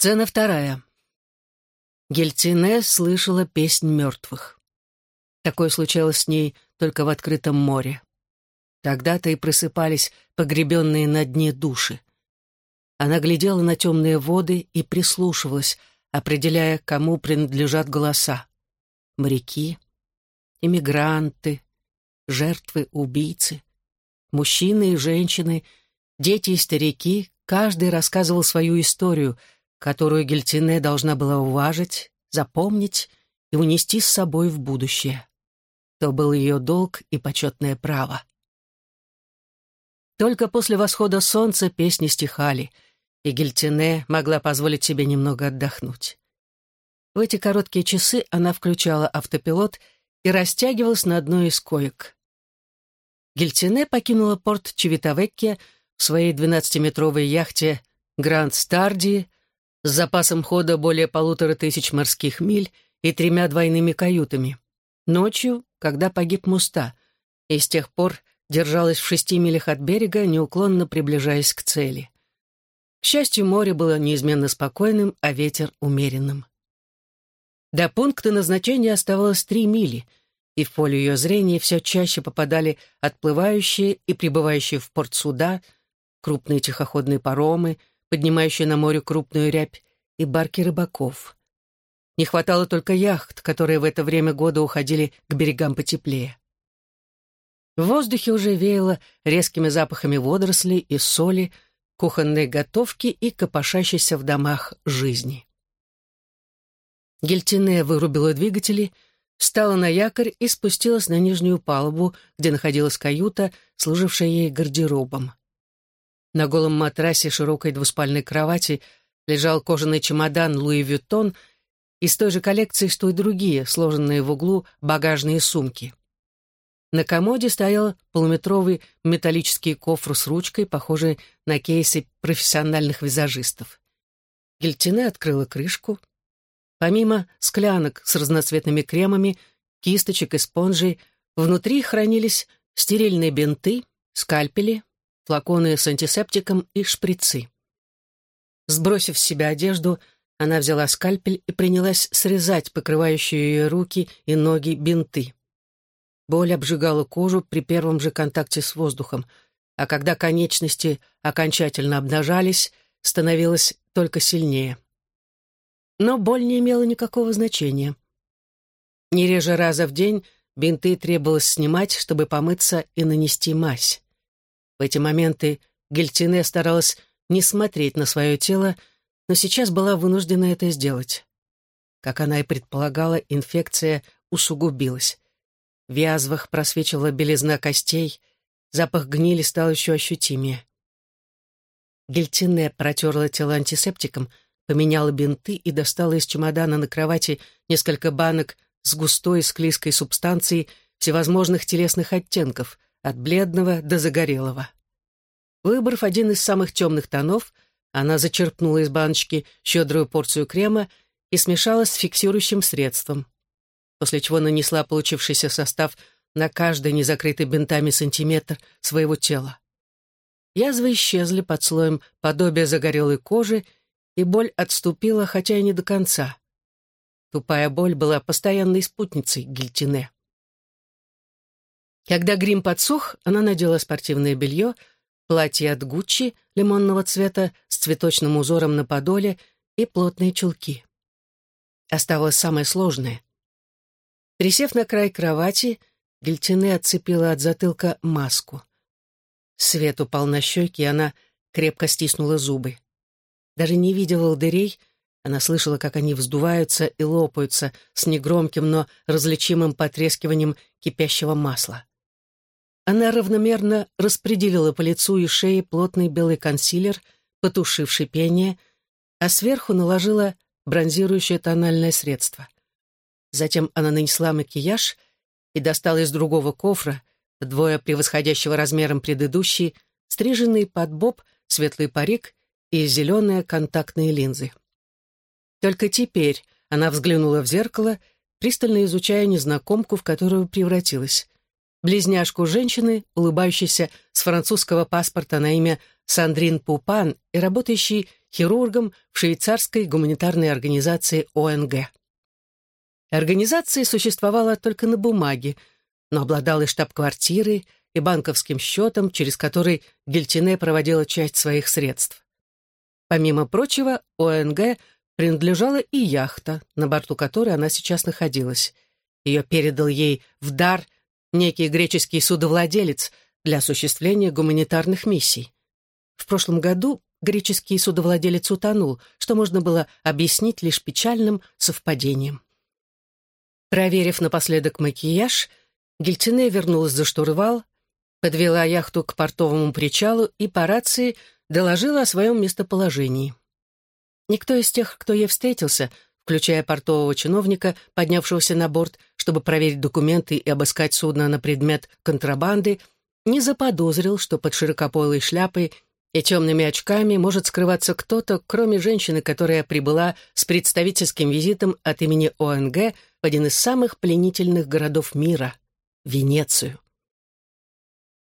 Сцена вторая. Гельтине слышала песнь мертвых. Такое случалось с ней только в открытом море. Тогда-то и просыпались погребенные на дне души. Она глядела на темные воды и прислушивалась, определяя, кому принадлежат голоса. Моряки, иммигранты, жертвы, убийцы, мужчины и женщины, дети и старики, каждый рассказывал свою историю, которую Гельтине должна была уважить, запомнить и унести с собой в будущее. То был ее долг и почетное право. Только после восхода солнца песни стихали, и Гельтине могла позволить себе немного отдохнуть. В эти короткие часы она включала автопилот и растягивалась на одной из коек. Гельтине покинула порт Чевитавекке в своей 12-метровой яхте «Гранд Старди» с запасом хода более полутора тысяч морских миль и тремя двойными каютами. Ночью, когда погиб Муста, и с тех пор держалась в шести милях от берега, неуклонно приближаясь к цели. К счастью, море было неизменно спокойным, а ветер умеренным. До пункта назначения оставалось три мили, и в поле ее зрения все чаще попадали отплывающие и прибывающие в порт суда, крупные тихоходные паромы, поднимающие на море крупную рябь, и барки рыбаков. Не хватало только яхт, которые в это время года уходили к берегам потеплее. В воздухе уже веяло резкими запахами водорослей и соли, кухонной готовки и копошащейся в домах жизни. Гельтине вырубила двигатели, встала на якорь и спустилась на нижнюю палубу, где находилась каюта, служившая ей гардеробом. На голом матрасе широкой двуспальной кровати лежал кожаный чемодан Луи Вюттон из той же коллекции, что и другие, сложенные в углу багажные сумки. На комоде стоял полуметровый металлический кофр с ручкой, похожий на кейсы профессиональных визажистов. Гельтине открыла крышку. Помимо склянок с разноцветными кремами, кисточек и спонжей, внутри хранились стерильные бинты, скальпели, флаконы с антисептиком и шприцы. Сбросив с себя одежду, она взяла скальпель и принялась срезать покрывающие ее руки и ноги бинты. Боль обжигала кожу при первом же контакте с воздухом, а когда конечности окончательно обнажались, становилось только сильнее. Но боль не имела никакого значения. Не реже раза в день бинты требовалось снимать, чтобы помыться и нанести мазь. В эти моменты Гельтине старалась не смотреть на свое тело, но сейчас была вынуждена это сделать. Как она и предполагала, инфекция усугубилась. В язвах просвечивала белизна костей, запах гнили стал еще ощутимее. Гельтине протерла тело антисептиком, поменяла бинты и достала из чемодана на кровати несколько банок с густой склизкой субстанцией всевозможных телесных оттенков, от бледного до загорелого. Выбрав один из самых темных тонов, она зачерпнула из баночки щедрую порцию крема и смешала с фиксирующим средством после чего нанесла получившийся состав на каждый незакрытый бинтами сантиметр своего тела. Язвы исчезли под слоем подобия загорелой кожи, и боль отступила, хотя и не до конца. Тупая боль была постоянной спутницей Гильтине. Когда грим подсох, она надела спортивное белье, платье от Гуччи лимонного цвета с цветочным узором на подоле и плотные чулки. Оставалось самое сложное Присев на край кровати, Гельтине отцепила от затылка маску. Свет упал на щеки, и она крепко стиснула зубы. Даже не видя волдырей, она слышала, как они вздуваются и лопаются с негромким, но различимым потрескиванием кипящего масла. Она равномерно распределила по лицу и шее плотный белый консилер, потушивший пение, а сверху наложила бронзирующее тональное средство — Затем она нанесла макияж и достала из другого кофра, вдвое превосходящего размером предыдущий, стриженный под боб, светлый парик и зеленые контактные линзы. Только теперь она взглянула в зеркало, пристально изучая незнакомку, в которую превратилась. Близняшку женщины, улыбающейся с французского паспорта на имя Сандрин Пупан и работающей хирургом в швейцарской гуманитарной организации ОНГ. Организация существовала только на бумаге, но обладала штаб-квартирой, и банковским счетом, через который Гельтине проводила часть своих средств. Помимо прочего, ОНГ принадлежала и яхта, на борту которой она сейчас находилась. Ее передал ей в дар некий греческий судовладелец для осуществления гуманитарных миссий. В прошлом году греческий судовладелец утонул, что можно было объяснить лишь печальным совпадением. Проверив напоследок макияж, Гельтине вернулась за штурвал, подвела яхту к портовому причалу и по рации доложила о своем местоположении. Никто из тех, кто ей встретился, включая портового чиновника, поднявшегося на борт, чтобы проверить документы и обыскать судно на предмет контрабанды, не заподозрил, что под широкополой шляпой и темными очками может скрываться кто-то, кроме женщины, которая прибыла с представительским визитом от имени ОНГ в один из самых пленительных городов мира — Венецию.